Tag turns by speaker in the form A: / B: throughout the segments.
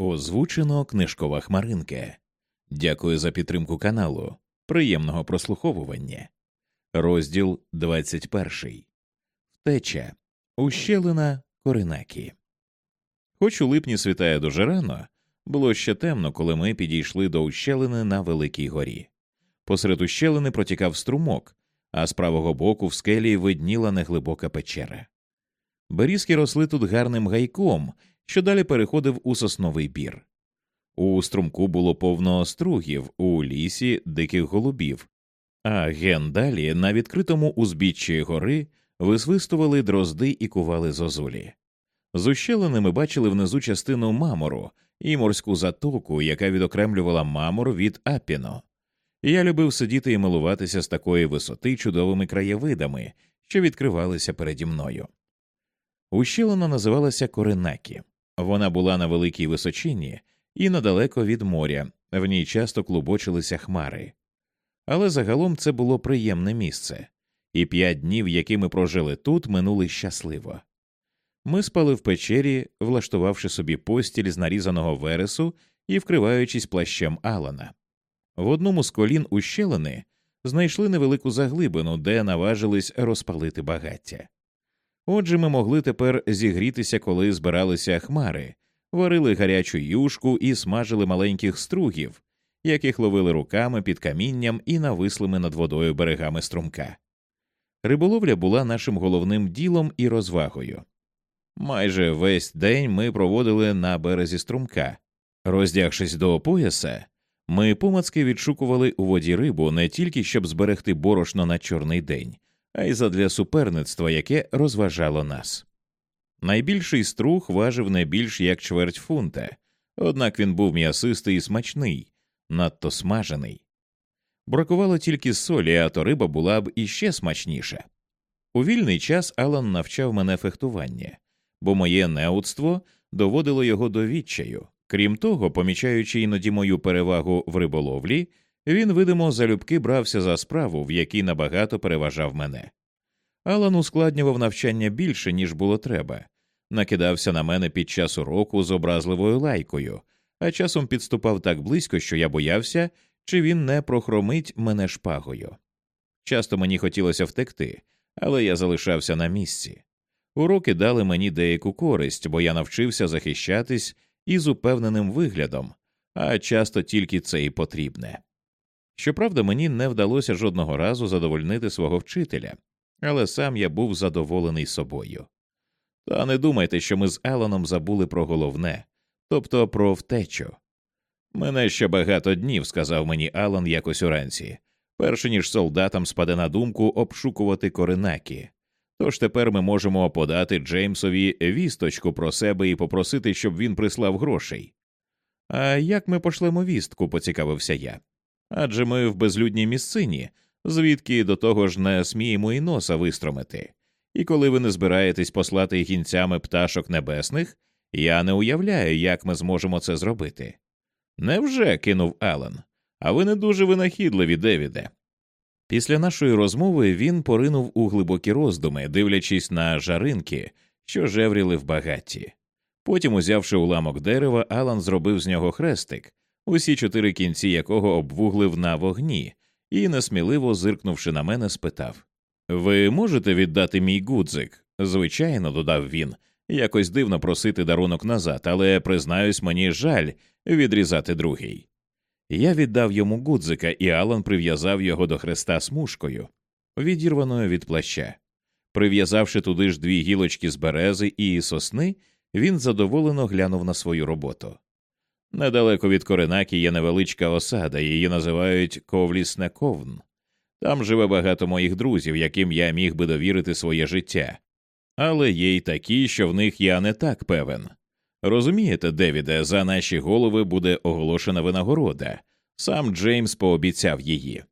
A: Озвучено книжкова хмаринка. Дякую за підтримку каналу. Приємного прослуховування. Розділ 21. Втеча. Ущелина Коринакі. Хоч у липні світає дуже рано, було ще темно, коли ми підійшли до ущелини на Великій горі. Посеред ущелини протікав струмок, а з правого боку в скелі видніла неглибока печера. Берізки росли тут гарним гайком, що далі переходив у сосновий бір. У струмку було повно стругів, у лісі диких голубів, а ген далі на відкритому узбіччі гори висвистували дрозди і кували зозулі. З ущелини ми бачили внизу частину мамору і морську затоку, яка відокремлювала мамор від апіно. Я любив сидіти і милуватися з такої висоти чудовими краєвидами, що відкривалися переді мною. Ущелина називалася Коренакі. Вона була на великій височині і недалеко від моря, в ній часто клубочилися хмари. Але загалом це було приємне місце, і п'ять днів, які ми прожили тут, минули щасливо. Ми спали в печері, влаштувавши собі постіль з нарізаного вересу і вкриваючись плащем Алана. В одному з колін ущелини знайшли невелику заглибину, де наважились розпалити багаття. Отже, ми могли тепер зігрітися, коли збиралися хмари, варили гарячу юшку і смажили маленьких стругів, яких ловили руками під камінням і навислими над водою берегами струмка. Риболовля була нашим головним ділом і розвагою. Майже весь день ми проводили на березі струмка. Роздягшись до пояса, ми помацки відшукували у воді рибу не тільки щоб зберегти борошно на чорний день, а й задля суперництва, яке розважало нас. Найбільший струг важив не більш як чверть фунта, однак він був м'ясистий і смачний, надто смажений. Бракувало тільки солі, а то риба була б іще смачніша. У вільний час Алан навчав мене фехтування, бо моє неудство доводило його до відчаю. Крім того, помічаючи іноді мою перевагу в риболовлі, він, видимо, залюбки брався за справу, в якій набагато переважав мене. Алан ускладнював навчання більше, ніж було треба, накидався на мене під час уроку з образливою лайкою, а часом підступав так близько, що я боявся, чи він не прохромить мене шпагою. Часто мені хотілося втекти, але я залишався на місці. Уроки дали мені деяку користь, бо я навчився захищатись із упевненим виглядом, а часто тільки це і потрібне. Щоправда, мені не вдалося жодного разу задовольнити свого вчителя, але сам я був задоволений собою. Та не думайте, що ми з Елоном забули про головне, тобто про втечу. Мене ще багато днів, сказав мені Алан якось уранці, перше ніж солдатам спаде на думку обшукувати Коренакі. Тож тепер ми можемо подати Джеймсові вісточку про себе і попросити, щоб він прислав грошей. А як ми пошлемо вістку, поцікавився я. Адже ми в безлюдній місцині, звідки до того ж не сміємо і носа вистромити. І коли ви не збираєтесь послати гінцями пташок небесних, я не уявляю, як ми зможемо це зробити. Невже? кинув Алан. А ви не дуже винахідливі, Девіде. Після нашої розмови він поринув у глибокі роздуми, дивлячись на жаринки, що жевріли в багатті. Потім, узявши уламок дерева, Алан зробив з нього хрестик, усі чотири кінці якого обвуглив на вогні, і, несміливо зиркнувши на мене, спитав Ви можете віддати мій гудзик? Звичайно, додав він, якось дивно просити дарунок назад, але признаюсь, мені жаль відрізати другий. Я віддав йому гудзика, і Алан прив'язав його до хреста смужкою, відірваною від плаща. Прив'язавши туди ж дві гілочки з берези і сосни, він задоволено глянув на свою роботу. Недалеко від Коренакі є невеличка осада, її називають Ковлісне ковн. Там живе багато моїх друзів, яким я міг би довірити своє життя, але є й такі, що в них я не так певен. Розумієте, Девіде, за наші голови буде оголошена винагорода, сам Джеймс пообіцяв її.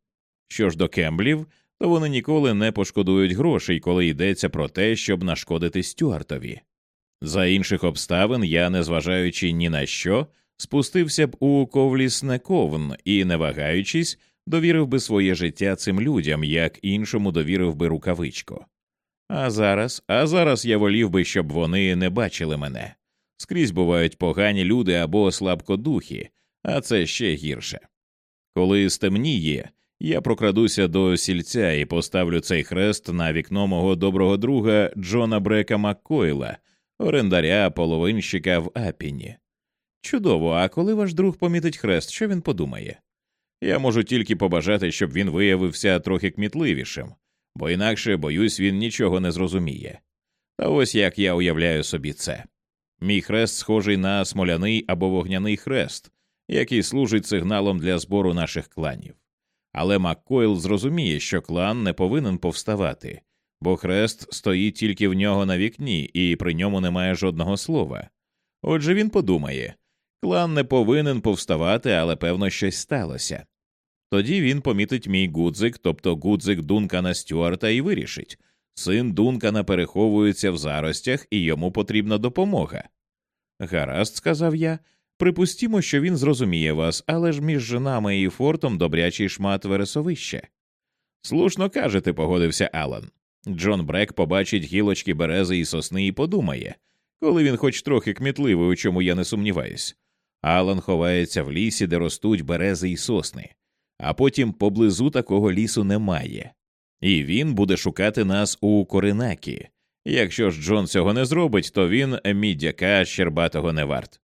A: Що ж до Кемблів, то вони ніколи не пошкодують грошей, коли йдеться про те, щоб нашкодити Стюартові. За інших обставин я, незважаючи ні на що, спустився б у ковлісне ковн і, не вагаючись, довірив би своє життя цим людям, як іншому довірив би рукавичку. А зараз, а зараз я волів би, щоб вони не бачили мене. Скрізь бувають погані люди або слабкодухі, а це ще гірше. Коли стемніє, я прокрадуся до сільця і поставлю цей хрест на вікно мого доброго друга Джона Брека Маккойла, орендаря половинщика в Апіні. Чудово, а коли ваш друг помітить хрест, що він подумає? Я можу тільки побажати, щоб він виявився трохи кмітливішим, бо інакше, боюсь, він нічого не зрозуміє. Та ось як я уявляю собі це. Мій хрест схожий на смоляний або вогняний хрест, який служить сигналом для збору наших кланів. Але Маккойл зрозуміє, що клан не повинен повставати, бо хрест стоїть тільки в нього на вікні, і при ньому немає жодного слова. Отже, він подумає клан не повинен повставати, але певно щось сталося. Тоді він помітить мій гудзик, тобто гудзик Дункана Стюарта, і вирішить син Дункана переховується в заростях, і йому потрібна допомога. Гаразд, сказав я. Припустімо, що він зрозуміє вас, але ж між нами і фортом добрячий шмат вересовища. Слушно кажете, погодився Алан. Джон Брек побачить гілочки берези і сосни і подумає, коли він хоч трохи кмітливий, у чому я не сумніваюсь. Алан ховається в лісі, де ростуть берези і сосни, а потім поблизу такого лісу немає. І він буде шукати нас у Коринакі. Якщо ж Джон цього не зробить, то він мідяка щербатого не варт.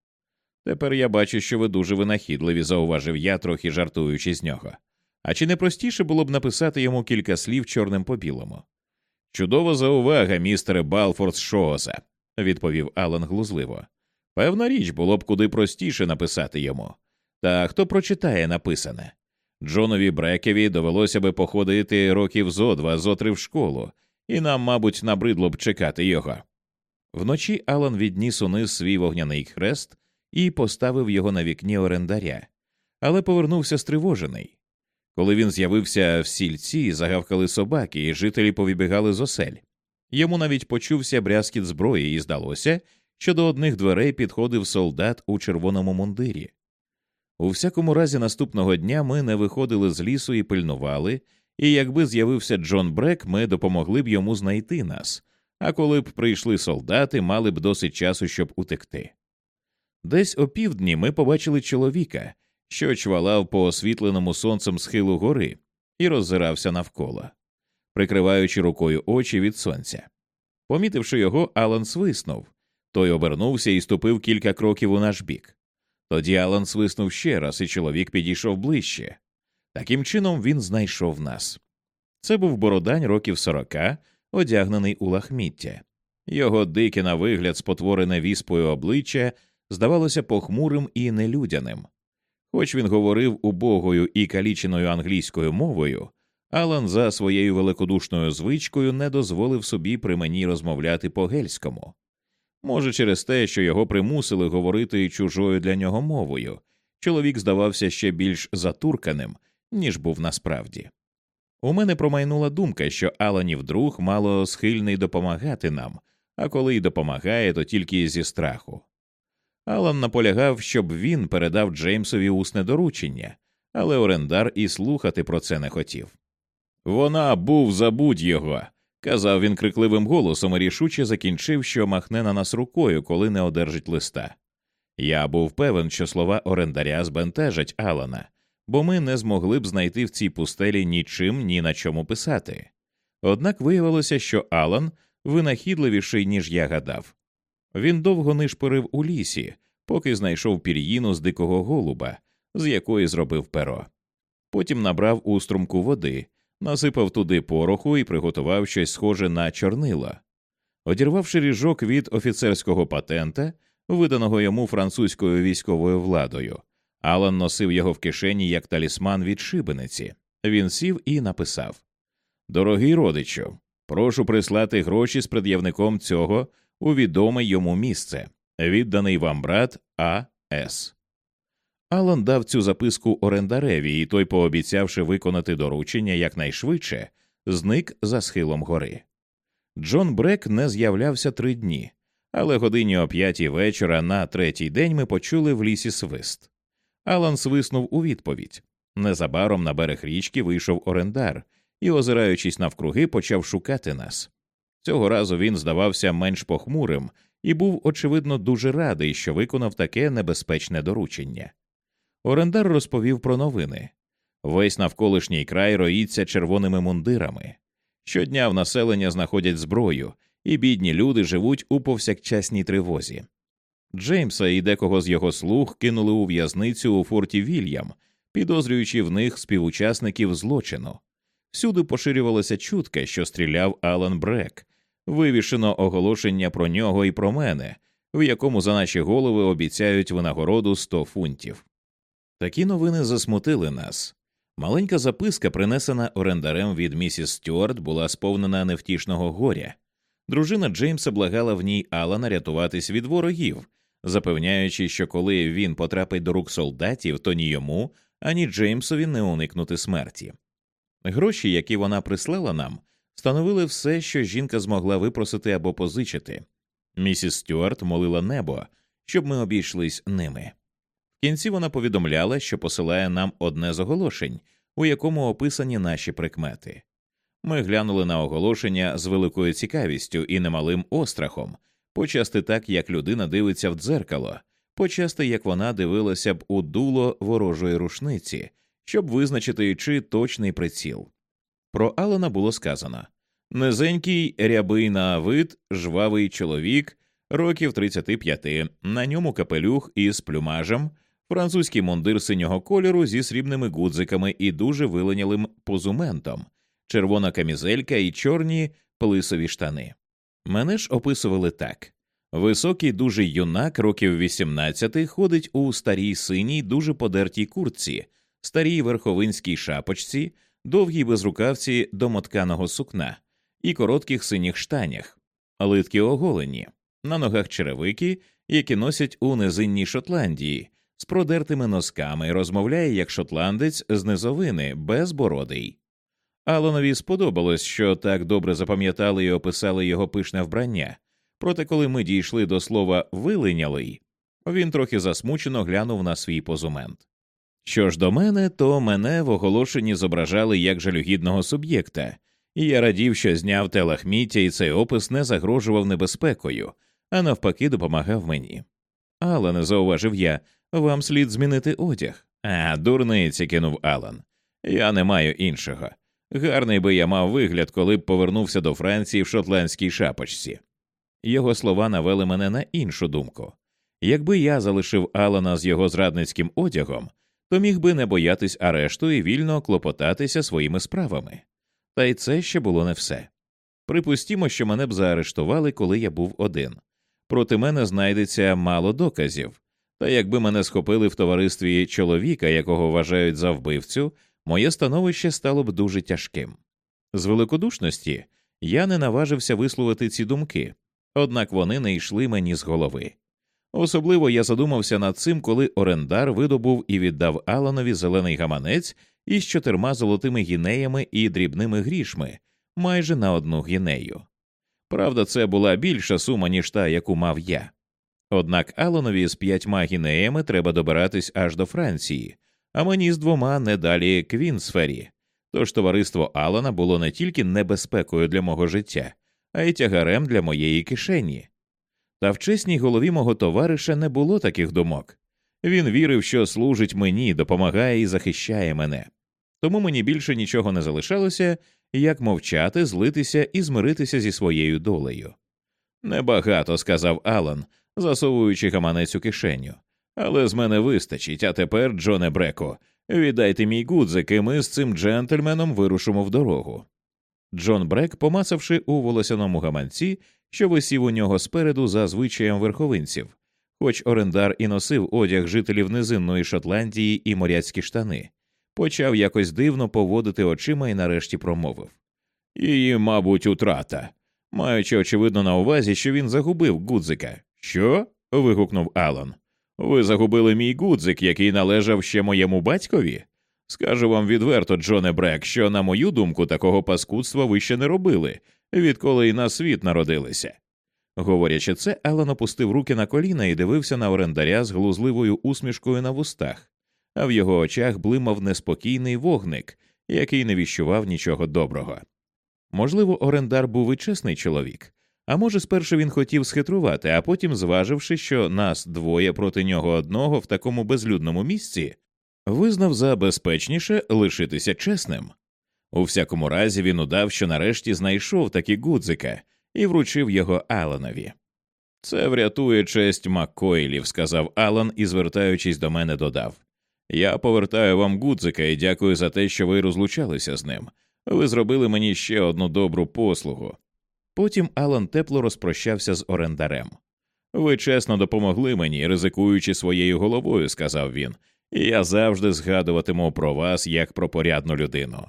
A: Тепер я бачу, що ви дуже винахідливі, зауважив я, трохи жартуючи з нього. А чи не простіше було б написати йому кілька слів чорним по білому? Чудова заувага, містере Балфорд Шооза, відповів Алан глузливо. Певна річ було б куди простіше написати йому. Та хто прочитає написане? Джонові Брекеві довелося би походити років зо два зо три в школу, і нам, мабуть, набридло б чекати його. Вночі Алан відніс униз свій вогняний хрест і поставив його на вікні орендаря, але повернувся стривожений. Коли він з'явився в сільці, загавкали собаки, і жителі повібігали з осель. Йому навіть почувся брязкіт зброї, і здалося, що до одних дверей підходив солдат у червоному мундирі. У всякому разі, наступного дня ми не виходили з лісу і пильнували, і якби з'явився Джон Брек, ми допомогли б йому знайти нас, а коли б прийшли солдати, мали б досить часу, щоб утекти. Десь опівдні ми побачили чоловіка, що чвалав по освітленому сонцем схилу гори, і роззирався навколо, прикриваючи рукою очі від сонця. Помітивши його, Алан свиснув. Той обернувся і ступив кілька кроків у наш бік. Тоді Алан свиснув ще раз, і чоловік підійшов ближче. Таким чином він знайшов нас. Це був бородань років сорока, одягнений у лахміття. Його дике на вигляд, спотворене віспою обличчя, здавалося похмурим і нелюдяним. Хоч він говорив убогою і каліченою англійською мовою, Алан за своєю великодушною звичкою не дозволив собі при мені розмовляти по гельському. Може, через те, що його примусили говорити чужою для нього мовою, чоловік здавався ще більш затурканим, ніж був насправді. У мене промайнула думка, що Аланів друг мало схильний допомагати нам, а коли й допомагає, то тільки зі страху. Алан наполягав, щоб він передав Джеймсові усне доручення, але орендар і слухати про це не хотів. Вона був забудь його, казав він крикливим голосом і рішуче закінчив, що махне на нас рукою, коли не одержить листа. Я був певен, що слова орендаря збентежать Алана, бо ми не змогли б знайти в цій пустелі нічим ні на чому писати. Однак виявилося, що Алан винахідливіший, ніж я гадав. Він довго нишпорив у лісі, поки знайшов пір'їну з дикого голуба, з якої зробив перо. Потім набрав у струмку води, насипав туди пороху і приготував щось схоже на чорнила. Одірвавши ріжок від офіцерського патента, виданого йому французькою військовою владою, Алан носив його в кишені як талісман від шибениці. Він сів і написав Дорогий родичу, прошу прислати гроші з пред'явником цього у відоме йому місце, відданий вам брат А. С. Алан дав цю записку орендареві, і той, пообіцявши виконати доручення якнайшвидше, зник за схилом гори. Джон Брек не з'являвся три дні, але годині о п'ятій вечора на третій день ми почули в лісі свист. Алан свиснув у відповідь. Незабаром на берег річки вийшов орендар і, озираючись навкруги, почав шукати нас. Цього разу він здавався менш похмурим, і був, очевидно, дуже радий, що виконав таке небезпечне доручення. Орендар розповів про новини весь навколишній край роїться червоними мундирами. Щодня в населення знаходять зброю, і бідні люди живуть у повсякчасній тривозі. Джеймса і декого з його слуг кинули у в'язницю у форті Вільям, підозрюючи в них співучасників злочину. Всюди поширювалася чутка, що стріляв Алан Брек, вивішено оголошення про нього і про мене, в якому за наші голови обіцяють винагороду 100 фунтів. Такі новини засмутили нас. Маленька записка, принесена орендарем від місіс Стюарт, була сповнена невтішного горя. Дружина Джеймса благала в ній Алана рятуватись від ворогів, запевняючи, що коли він потрапить до рук солдатів, то ні йому, ані Джеймсові не уникнути смерті. Гроші, які вона прислала нам, становили все, що жінка змогла випросити або позичити. Місіс Стюарт молила небо, щоб ми обійшлись ними. Кінці вона повідомляла, що посилає нам одне з оголошень, у якому описані наші прикмети. Ми глянули на оголошення з великою цікавістю і немалим острахом, почасти так, як людина дивиться в дзеркало, почасти як вона дивилася б у дуло ворожої рушниці, щоб визначити чи точний приціл. Про Алана було сказано низенький рябий на вид, жвавий чоловік, років 35, на ньому капелюх із плюмажем, французький мундир синього кольору зі срібними гудзиками і дуже виленялим позументом, червона камізелька і чорні плисові штани. Мене ж описували так. Високий дуже юнак років 18 ходить у старій синій, дуже подертій куртці, старій верховинській шапочці, довгій безрукавці домотканого сукна і коротких синіх штанях, литки оголені, на ногах черевики, які носять у низинній Шотландії, з продертими носками, розмовляє як шотландець з низовини, безбородий. Алонові сподобалось, що так добре запам'ятали і описали його пишне вбрання. Проте, коли ми дійшли до слова вилинялий, він трохи засмучено глянув на свій позумент. Що ж до мене, то мене в оголошенні зображали як жалюгідного суб'єкта, і я радів, що зняв те лахміття, і цей опис не загрожував небезпекою, а навпаки, допомагав мені. Але не зауважив я, вам слід змінити одяг. А, дурниці, кинув Алан. Я не маю іншого. Гарний би я мав вигляд, коли б повернувся до Франції в шотландській шапочці. Його слова навели мене на іншу думку. Якби я залишив Алана з його зрадницьким одягом, то міг би не боятись арешту і вільно клопотатися своїми справами. Та й це ще було не все. Припустімо, що мене б заарештували, коли я був один. Проти мене знайдеться мало доказів, та якби мене схопили в товаристві чоловіка, якого вважають за вбивцю, моє становище стало б дуже тяжким. З великодушності я не наважився висловити ці думки, однак вони не йшли мені з голови. Особливо я задумався над цим, коли орендар видобув і віддав Аланові зелений гаманець із чотирма золотими гінеями і дрібними грішми майже на одну гінею. Правда, це була більша сума, ніж та, яку мав я. Однак Аланові з п'ятьма гінеями треба добиратись аж до Франції, а мені з двома не далі Квінсфері. Тож товариство Алана було не тільки небезпекою для мого життя, а й тягарем для моєї кишені. Та в чесній голові мого товариша не було таких думок. Він вірив, що служить мені, допомагає і захищає мене. Тому мені більше нічого не залишалося, як мовчати, злитися і змиритися зі своєю долею. Небагато, сказав Алан, засовуючи гаманець у кишеню. Але з мене вистачить, а тепер, Джоне Бреко, віддайте мій гудзик, і ми з цим джентльменом вирушимо в дорогу. Джон Брек, помацавши у волосяному гаманці, що висів у нього спереду за звичаєм верховинців, хоч орендар і носив одяг жителів низинної Шотландії і моряцькі штани, почав якось дивно поводити очима і нарешті промовив Її, мабуть, утрата, маючи, очевидно, на увазі, що він загубив гудзика. Що? вигукнув Алан. Ви загубили мій гудзик, який належав ще моєму батькові? Скажу вам відверто, Джоне Брек, що, на мою думку, такого паскудства ви ще не робили, відколи й на світ народилися. Говорячи це, Алан опустив руки на коліна і дивився на орендаря з глузливою усмішкою на вустах, а в його очах блимав неспокійний вогник, який не віщував нічого доброго. Можливо, орендар був і чесний чоловік, А може, спершу він хотів схитрувати, а потім, зваживши, що нас двоє проти нього одного в такому безлюдному місці, визнав за безпечніше лишитися чесним. У всякому разі, він удав, що нарешті знайшов таки гудзика і вручив його Аланові. Це врятує честь Маккойлів, сказав Алан і, звертаючись до мене, додав. Я повертаю вам гудзика і дякую за те, що ви розлучалися з ним. Ви зробили мені ще одну добру послугу. Потім Алан тепло розпрощався з орендарем. Ви чесно допомогли мені, ризикуючи своєю головою, сказав він, і я завжди згадуватиму про вас як про порядну людину.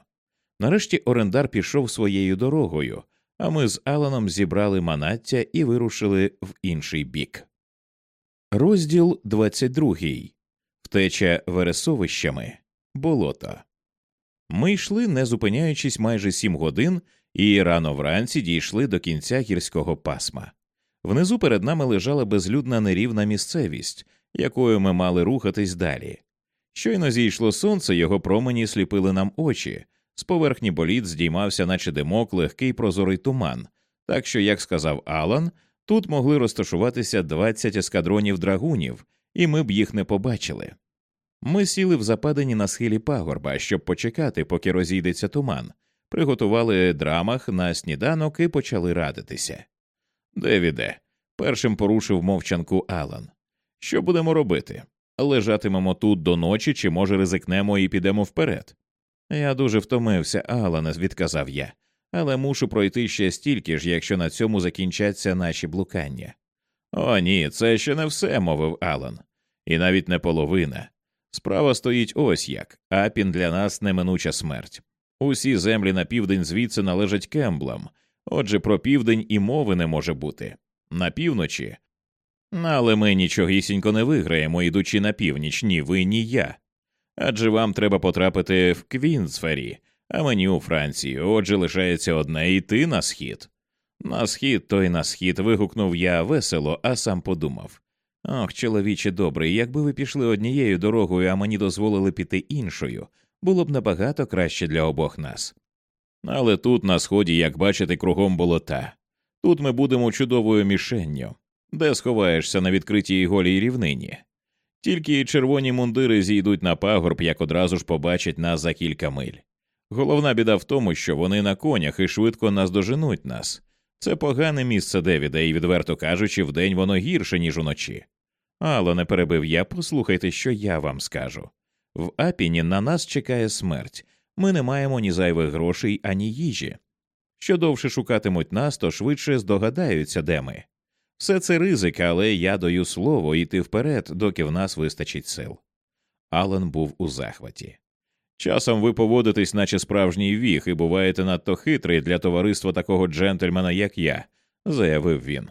A: Нарешті орендар пішов своєю дорогою, а ми з Аланом зібрали манаття і вирушили в інший бік. Розділ 22. Втеча вересовищами болото. Ми йшли, не зупиняючись майже сім годин, і рано вранці дійшли до кінця гірського пасма. Внизу перед нами лежала безлюдна нерівна місцевість, якою ми мали рухатись далі. Щойно зійшло сонце, його промені сліпили нам очі, з поверхні боліт здіймався, наче димок, легкий прозорий туман, так що, як сказав Алан, тут могли розташуватися 20 ескадронів драгунів, і ми б їх не побачили. Ми сіли в западині на схилі пагорба, щоб почекати, поки розійдеться туман, приготували драмах на сніданок і почали радитися. Девіде, першим порушив мовчанку Алан. Що будемо робити? Лежатимемо тут до ночі, чи, може, ризикнемо і підемо вперед? Я дуже втомився, Алане, відказав я, але мушу пройти ще стільки ж, якщо на цьому закінчаться наші блукання. О, ні, це ще не все, мовив Алан, і навіть не половина. Справа стоїть ось як апін для нас неминуча смерть. Усі землі на південь звідси належать кемблам, отже, про південь і мови не може бути. На півночі. Але ми нічогісінько не виграємо, ідучи на північ, ні ви, ні я адже вам треба потрапити в Квінсфері, а мені у Франції. Отже, лишається одне йти на схід. На схід, то й на схід. вигукнув я весело, а сам подумав. Ох, чоловіче добрий, якби ви пішли однією дорогою, а мені дозволили піти іншою, було б набагато краще для обох нас. Але тут, на сході, як бачите, кругом болота. Тут ми будемо чудовою мішенню, де сховаєшся на відкритій голій рівнині. Тільки червоні мундири зійдуть на пагорб, як одразу ж побачать нас за кілька миль. Головна біда в тому, що вони на конях і швидко наздоженуть нас. Це погане місце Девіда, і, відверто кажучи, вдень воно гірше, ніж уночі. Але не перебив я, послухайте, що я вам скажу. В Апіні на нас чекає смерть, ми не маємо ні зайвих грошей, ані їжі. Що довше шукатимуть нас, то швидше здогадаються, де ми. Все це ризик, але я даю слово йти вперед, доки в нас вистачить сил. Алан був у захваті. Часом ви поводитесь, наче справжній віг, і буваєте надто хитрий для товариства такого джентльмена, як я, заявив він.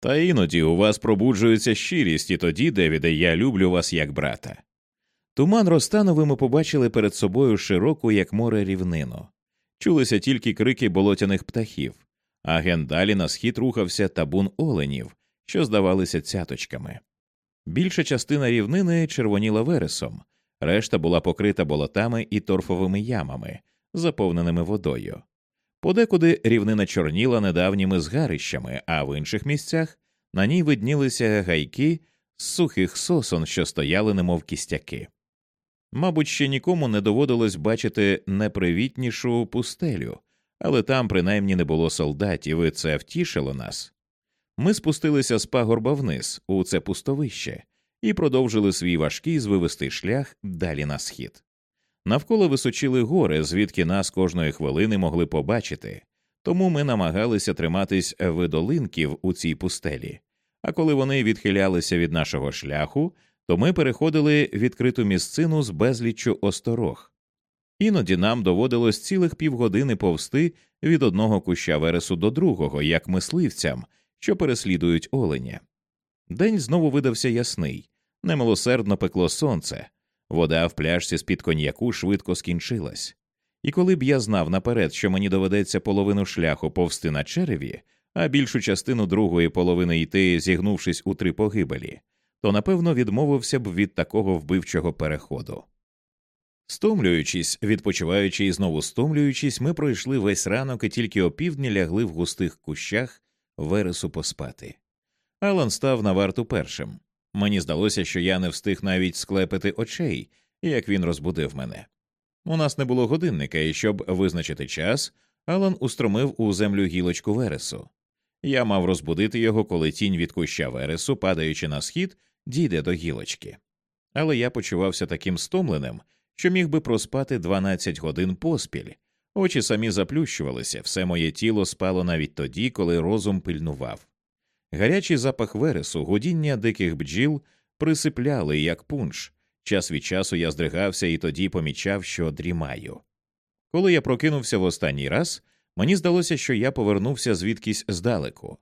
A: Та іноді у вас пробуджується щирість, і тоді, Девіде, я люблю вас як брата. Туман розтанув, і ми побачили перед собою широку, як море рівнину. Чулися тільки крики болотяних птахів а ген далі на схід рухався табун оленів, що здавалися цяточками. Більша частина рівнини червоніла вересом, решта була покрита болотами і торфовими ямами, заповненими водою. Подекуди рівнина чорніла недавніми згарищами, а в інших місцях на ній виднілися гайки з сухих сосон, що стояли, немов кістяки. Мабуть, ще нікому не доводилось бачити непривітнішу пустелю, але там принаймні не було солдатів, і це втішило нас. Ми спустилися з пагорба вниз у це пустовище і продовжили свій важкий звивистий шлях далі на схід. Навколо височили гори, звідки нас кожної хвилини могли побачити, тому ми намагалися триматись видолинків у цій пустелі. А коли вони відхилялися від нашого шляху, то ми переходили відкриту місцину з безліччю осторог. Іноді нам доводилось цілих півгодини повсти від одного куща вересу до другого, як мисливцям, що переслідують оленя. День знову видався ясний, немилосердно пекло сонце, вода в пляшці з під коньяку швидко скінчилась. І коли б я знав наперед, що мені доведеться половину шляху повсти на череві, а більшу частину другої половини йти, зігнувшись у три погибелі, то напевно відмовився б від такого вбивчого переходу. Стомлюючись, відпочиваючи і знову стомлюючись, ми пройшли весь ранок і тільки опівдні лягли в густих кущах Вересу поспати. Алан став на варту першим. Мені здалося, що я не встиг навіть склепити очей, як він розбудив мене. У нас не було годинника, і щоб визначити час, Алан устромив у землю гілочку вересу. Я мав розбудити його, коли тінь від куща вересу, падаючи на схід, дійде до гілочки. Але я почувався таким стомленим, що міг би проспати 12 годин поспіль. Очі самі заплющувалися, все моє тіло спало навіть тоді, коли розум пильнував. Гарячий запах вересу, гудіння диких бджіл присипляли, як пунш. Час від часу я здригався і тоді помічав, що дрімаю. Коли я прокинувся в останній раз, мені здалося, що я повернувся звідкись здалеку.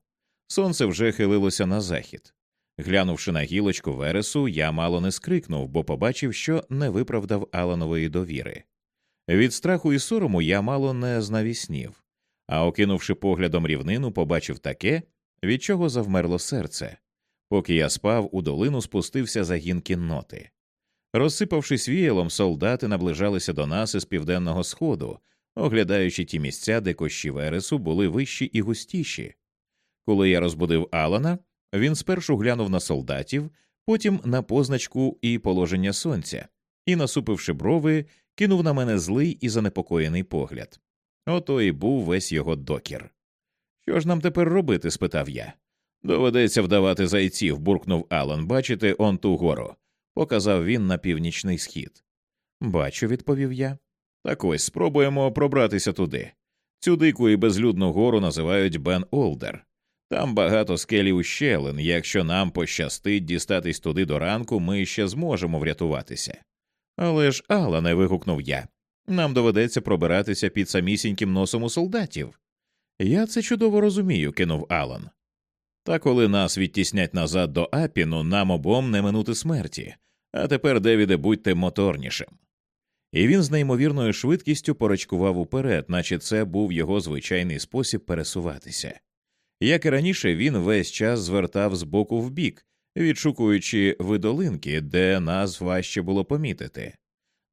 A: Сонце вже хилилося на захід. Глянувши на гілочку вересу, я мало не скрикнув, бо побачив, що не виправдав Аланової довіри. Від страху і сорому я мало не знавіснів, а окинувши поглядом рівнину, побачив таке, від чого завмерло серце. Поки я спав, у долину спустився загін кінноти. Розсипавшись віялом, солдати наближалися до нас із південного сходу, оглядаючи ті місця, де кощі вересу були вищі і густіші. Коли я розбудив Алана, він спершу глянув на солдатів, потім на позначку і положення сонця, і, насупивши брови, кинув на мене злий і занепокоєний погляд. Ото і був весь його докір. Що ж нам тепер робити? спитав я. Доведеться вдавати зайців, буркнув Алан. Бачите он ту гору, показав він на північний схід. Бачу, відповів я. Так ось спробуємо пробратися туди. Цю дику і безлюдну гору називають Бен Олдер. Там багато скелі ущелин. Якщо нам пощастить дістатись туди до ранку, ми ще зможемо врятуватися. Але ж, Алане, вигукнув я, нам доведеться пробиратися під самісіньким носом у солдатів. Я це чудово розумію, кинув Алан. Та коли нас відтіснять назад до Апіну, нам обом не минути смерті, а тепер, Девіде, будьте моторнішим. І він з неймовірною швидкістю порачкував уперед, наче це був його звичайний спосіб пересуватися. Як і раніше, він весь час звертав з боку в бік, відшукуючи видолинки, де нас важче було помітити.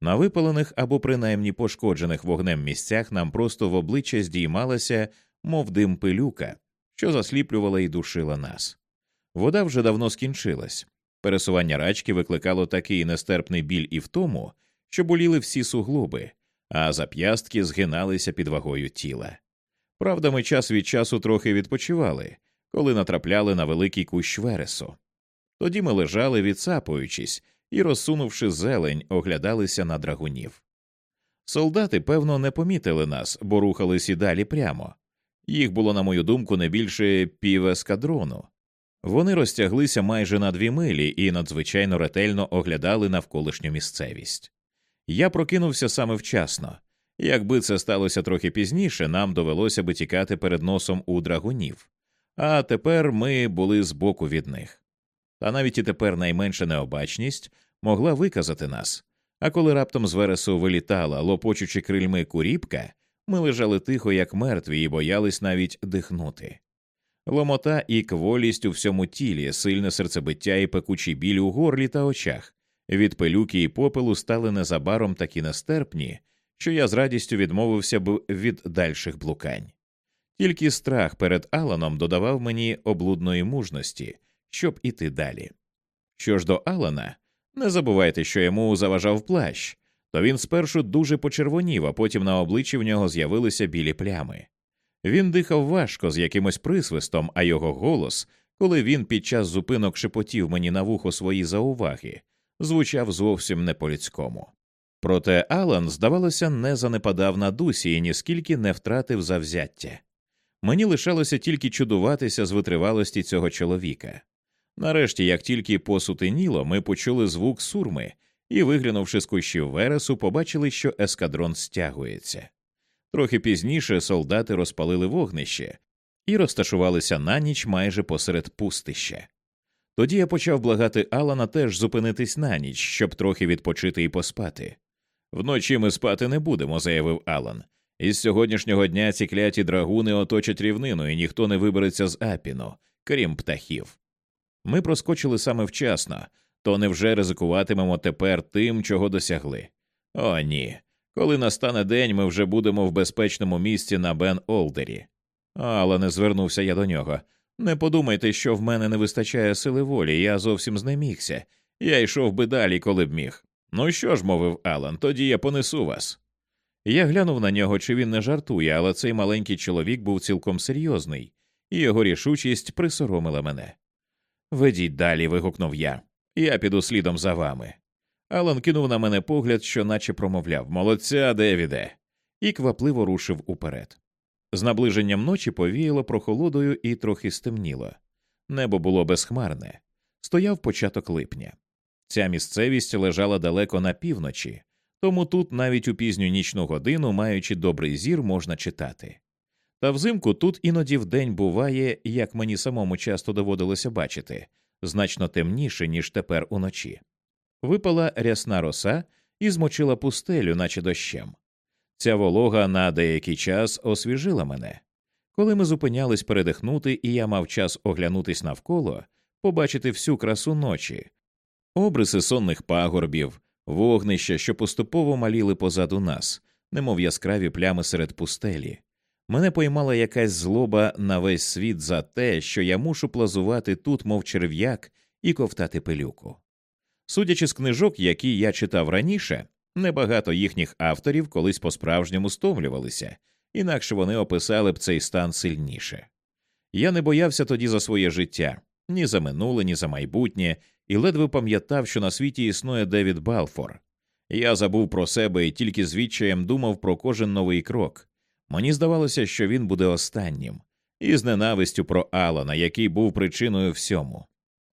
A: На випалених або принаймні пошкоджених вогнем місцях нам просто в обличчя здіймалася, мов дим пилюка, що засліплювала і душила нас. Вода вже давно скінчилась. Пересування рачки викликало такий нестерпний біль і втому, що боліли всі суглоби, а зап'ястки згиналися під вагою тіла. Правда, ми час від часу трохи відпочивали, коли натрапляли на великий кущ вересу. Тоді ми лежали, відсапуючись, і, розсунувши зелень, оглядалися на драгунів. Солдати, певно, не помітили нас, бо рухались і далі прямо. Їх було, на мою думку, не більше пів ескадрону. Вони розтяглися майже на дві милі і надзвичайно ретельно оглядали навколишню місцевість. Я прокинувся саме вчасно. Якби це сталося трохи пізніше, нам довелося би тікати перед носом у драгунів, а тепер ми були збоку від них. Та навіть і тепер найменша необачність могла виказати нас. А коли раптом з вересу вилітала, лопочучи крильми куріпка, ми лежали тихо, як мертві, і боялись навіть дихнути. Ломота і кволість у всьому тілі, сильне серцебиття і пекучий біль у горлі та очах, від пилюки і попелу стали незабаром такі нестерпні, що я з радістю відмовився б від дальших блукань. Тільки страх перед Аланом додавав мені облудної мужності, щоб іти далі. Що ж до Алана, не забувайте, що йому заважав плащ, то він спершу дуже почервонів, а потім на обличчі в нього з'явилися білі плями. Він дихав важко з якимось присвистом, а його голос, коли він під час зупинок шепотів мені на вухо свої зауваги, звучав зовсім не по людському. Проте Алан, здавалося, не занепадав на дусі і ніскільки не втратив завзяття. Мені лишалося тільки чудуватися з витривалості цього чоловіка. Нарешті, як тільки посутеніло, ми почули звук сурми і, виглянувши з кущів вересу, побачили, що ескадрон стягується. Трохи пізніше солдати розпалили вогнище і розташувалися на ніч майже посеред пустища. Тоді я почав благати Алана теж зупинитись на ніч, щоб трохи відпочити і поспати. Вночі ми спати не будемо, заявив Алан. Із сьогоднішнього дня ці кляті драгуни оточать рівнину, і ніхто не вибереться з апіну, крім птахів. Ми проскочили саме вчасно, то невже ризикуватимемо тепер тим, чого досягли? О, ні. Коли настане день, ми вже будемо в безпечному місці на Бен Олдері. Але не звернувся я до нього. Не подумайте, що в мене не вистачає сили волі, я зовсім знемігся. Я йшов би далі, коли б міг. Ну що ж, мовив Алан, тоді я понесу вас. Я глянув на нього, чи він не жартує, але цей маленький чоловік був цілком серйозний, і його рішучість присоромила мене. Ведіть далі. вигукнув я. Я піду слідом за вами. Алан кинув на мене погляд, що наче промовляв Молодця, Девіде, і квапливо рушив уперед. З наближенням ночі повіяло прохолодою і трохи стемніло. Небо було безхмарне, стояв початок липня. Ця місцевість лежала далеко на півночі, тому тут навіть у пізню нічну годину, маючи добрий зір, можна читати. Та взимку тут іноді вдень буває, як мені самому часто доводилося бачити, значно темніше, ніж тепер уночі. Випала рясна роса і змочила пустелю, наче дощем. Ця волога на деякий час освіжила мене. Коли ми зупинялись передихнути, і я мав час оглянутись навколо, побачити всю красу ночі, обриси сонних пагорбів, вогнища, що поступово маліли позаду нас, немов яскраві плями серед пустелі. Мене поймала якась злоба на весь світ за те, що я мушу плазувати тут, мов черв'як, і ковтати пилюку. Судячи з книжок, які я читав раніше, небагато їхніх авторів колись по справжньому стомлювалися, інакше вони описали б цей стан сильніше. Я не боявся тоді за своє життя ні за минуле, ні за майбутнє, і ледве пам'ятав, що на світі існує Девід Балфор. Я забув про себе і тільки з відчаєм думав про кожен новий крок. Мені здавалося, що він буде останнім, і з ненавистю про Алана, який був причиною всьому.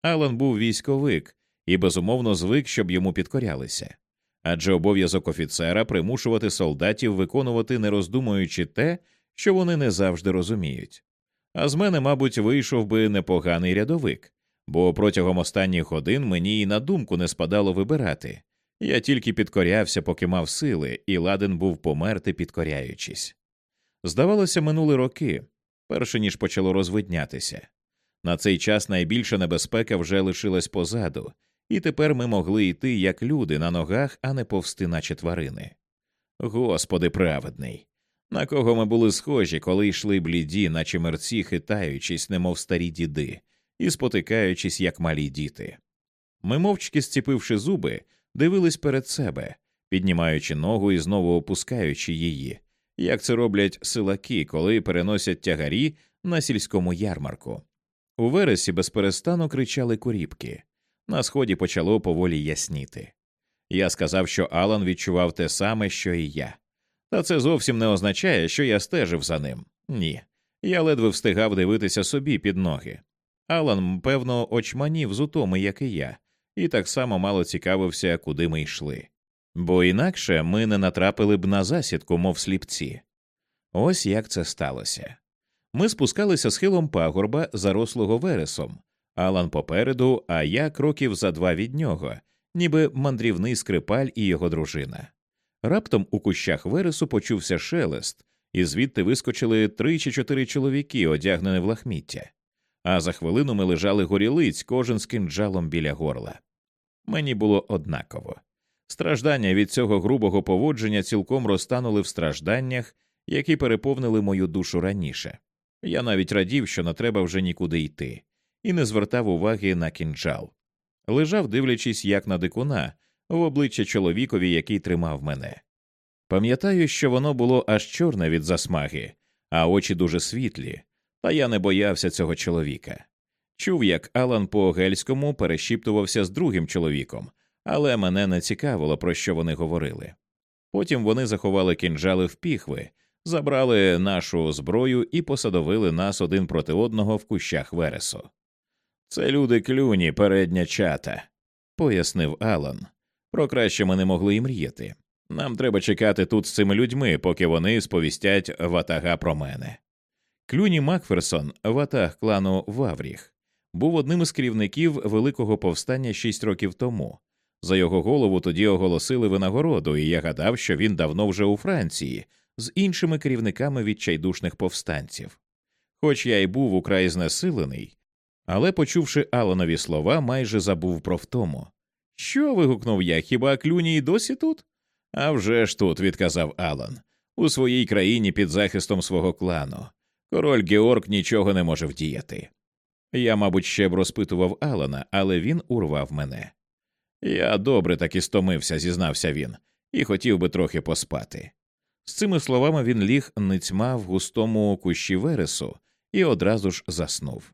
A: Алан був військовик і безумовно звик, щоб йому підкорялися. Адже обов'язок офіцера примушувати солдатів виконувати, не роздумуючи те, що вони не завжди розуміють. А з мене, мабуть, вийшов би непоганий рядовик, бо протягом останніх годин мені і на думку не спадало вибирати. Я тільки підкорявся, поки мав сили, і ладен був померти, підкоряючись. Здавалося, минули роки, перше ніж почало розвиднятися. На цей час найбільша небезпека вже лишилась позаду, і тепер ми могли йти як люди на ногах, а не повсти, наче тварини. Господи праведний, на кого ми були схожі, коли йшли бліді, наче мерці, хитаючись, немов старі діди, і спотикаючись, як малі діти. Ми, мовчки зціпивши зуби, дивились перед себе, піднімаючи ногу і знову опускаючи її, як це роблять силаки, коли переносять тягарі на сільському ярмарку. У вересі безперестану кричали куріпки. На сході почало поволі ясніти. Я сказав, що Алан відчував те саме, що і я. Та це зовсім не означає, що я стежив за ним. Ні. Я ледве встигав дивитися собі під ноги. Алан, певно, очманів з утоми, як і я, і так само мало цікавився, куди ми йшли. Бо інакше ми не натрапили б на засідку, мов сліпці. Ось як це сталося. Ми спускалися схилом пагорба, зарослого вересом, Алан попереду, а я кроків за два від нього, ніби мандрівний скрипаль і його дружина. Раптом у кущах вересу почувся шелест, і звідти вискочили три чи чотири чоловіки, одягнені в лахміття. А за хвилину ми лежали горілиць, кожен з кинджалом біля горла. Мені було однаково. Страждання від цього грубого поводження цілком розтанули в стражданнях, які переповнили мою душу раніше. Я навіть радів, що не треба вже нікуди йти і не звертав уваги на кінджал. Лежав, дивлячись, як на дикуна, в обличчя чоловікові, який тримав мене. Пам'ятаю, що воно було аж чорне від засмаги, а очі дуже світлі, та я не боявся цього чоловіка. Чув, як Алан по гельському перешіптувався з другим чоловіком, але мене не цікавило, про що вони говорили. Потім вони заховали кінжали в піхви, забрали нашу зброю і посадовили нас один проти одного в кущах вересу. Це люди клюні, передня чата, пояснив Алан. Про краще ми не могли і мріяти. Нам треба чекати тут з цими людьми, поки вони сповістять ватага про мене. Клюні Макферсон, ватаг клану Вавріх, був одним із керівників Великого повстання шість років тому. За його голову тоді оголосили винагороду, і я гадав, що він давно вже у Франції з іншими керівниками відчайдушних повстанців. Хоч я й був украй знесилений, але, почувши Аланові слова, майже забув про втому. Що? вигукнув я, хіба клюні й досі тут? «А вже ж тут, відказав Алан, у своїй країні під захистом свого клану. Король Георг нічого не може вдіяти. Я, мабуть, ще б розпитував Алана, але він урвав мене. Я добре таки стомився, зізнався він, і хотів би трохи поспати. З цими словами він ліг ницьма в густому кущі вересу і одразу ж заснув.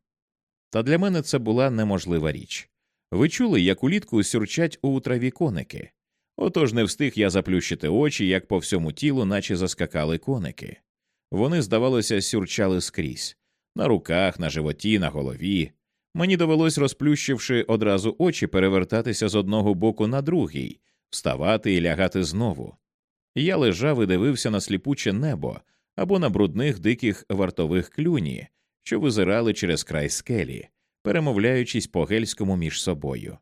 A: Та для мене це була неможлива річ. Ви чули, як улітку сюрчать у траві коники. Отож не встиг я заплющити очі, як по всьому тілу, наче заскакали коники. Вони, здавалося, сюрчали скрізь на руках, на животі, на голові. Мені довелось, розплющивши одразу очі, перевертатися з одного боку на другий, вставати і лягати знову. Я лежав і дивився на сліпуче небо або на брудних диких вартових клюні, що визирали через край скелі, перемовляючись по гельському між собою.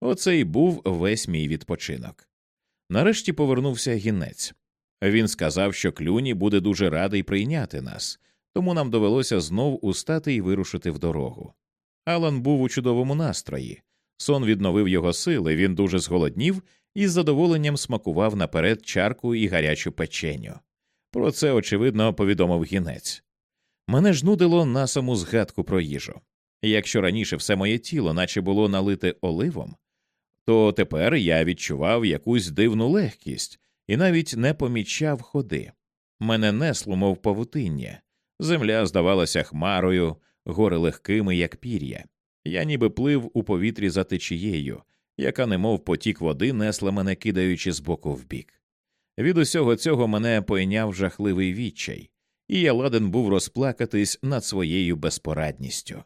A: Оце й був весь мій відпочинок. Нарешті повернувся гінець. Він сказав, що клюні буде дуже радий прийняти нас, тому нам довелося знов устати і вирушити в дорогу. Алан був у чудовому настрої. Сон відновив його сили, він дуже зголоднів і з задоволенням смакував наперед чарку і гарячу печеню. Про це, очевидно, повідомив гінець. Мене ж нудило на саму згадку про їжу. Якщо раніше все моє тіло, наче було налите оливом, то тепер я відчував якусь дивну легкість і навіть не помічав ходи. Мене несло, мов павутиння, земля здавалася хмарою, гори легкими, як пір'я. Я ніби плив у повітрі за течією, яка, немов потік води, несла мене, кидаючи з боку в бік. Від усього цього мене пойняв жахливий відчай, і я ладен був розплакатись над своєю безпорадністю.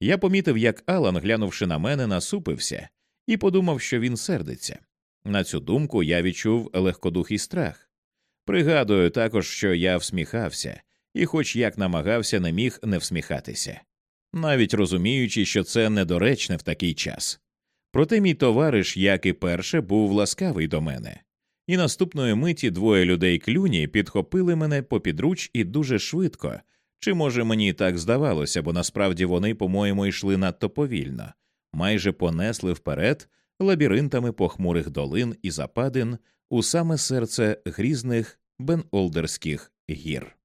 A: Я помітив, як Алан, глянувши на мене, насупився і подумав, що він сердиться. На цю думку я відчув легкодухий страх. Пригадую також, що я всміхався, і, хоч як намагався, не міг не всміхатися, навіть розуміючи, що це недоречне в такий час. Проте мій товариш, як і перше, був ласкавий до мене, і наступної миті двоє людей клюні підхопили мене попідруч і дуже швидко, чи може мені так здавалося, бо насправді вони, по-моєму, йшли надто повільно, майже понесли вперед лабіринтами похмурих долин і западин у саме серце грізних бенолдерських гір.